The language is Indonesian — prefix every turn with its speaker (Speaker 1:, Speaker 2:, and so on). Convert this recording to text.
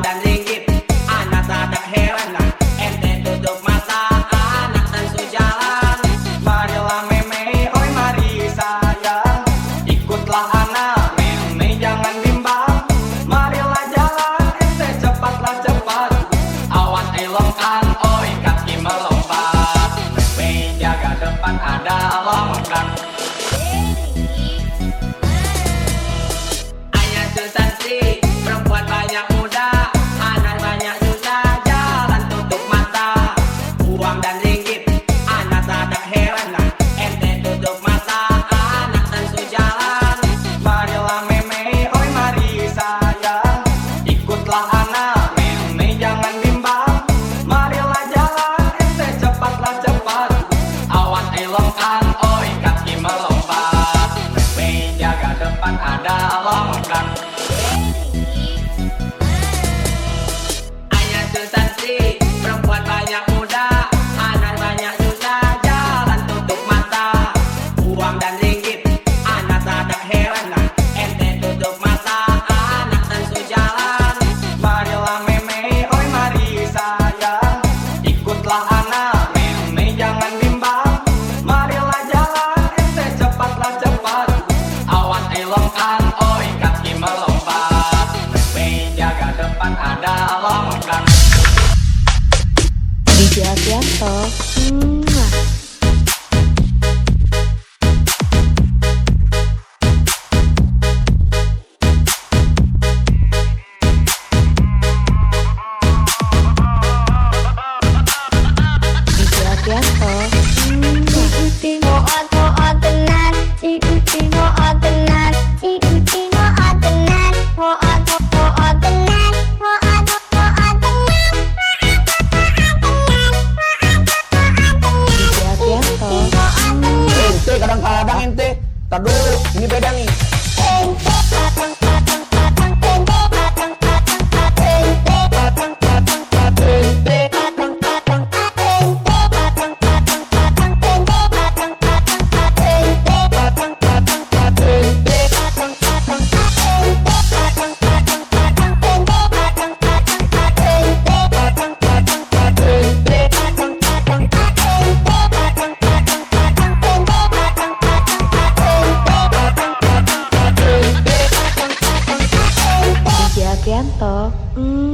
Speaker 1: dan ringgit Anak tak heran Ente tutup mata. Anak dan jalan Marilah meme Oi mari saya. Ikutlah anak Meme jangan bimbang. Marilah jalan Ente cepatlah cepat. Awan elongkan Dan Rikip Anak tak heran lah Ente tutup mata Anak tentu jalan Marilah meme Oi mari saya. Ikutlah anak Meme jangan bimbang. Marilah jalan Ente cepatlah cepat. Awan elongkan Oi kaki
Speaker 2: melong.
Speaker 3: 해서 음.
Speaker 4: Miami. 嗯。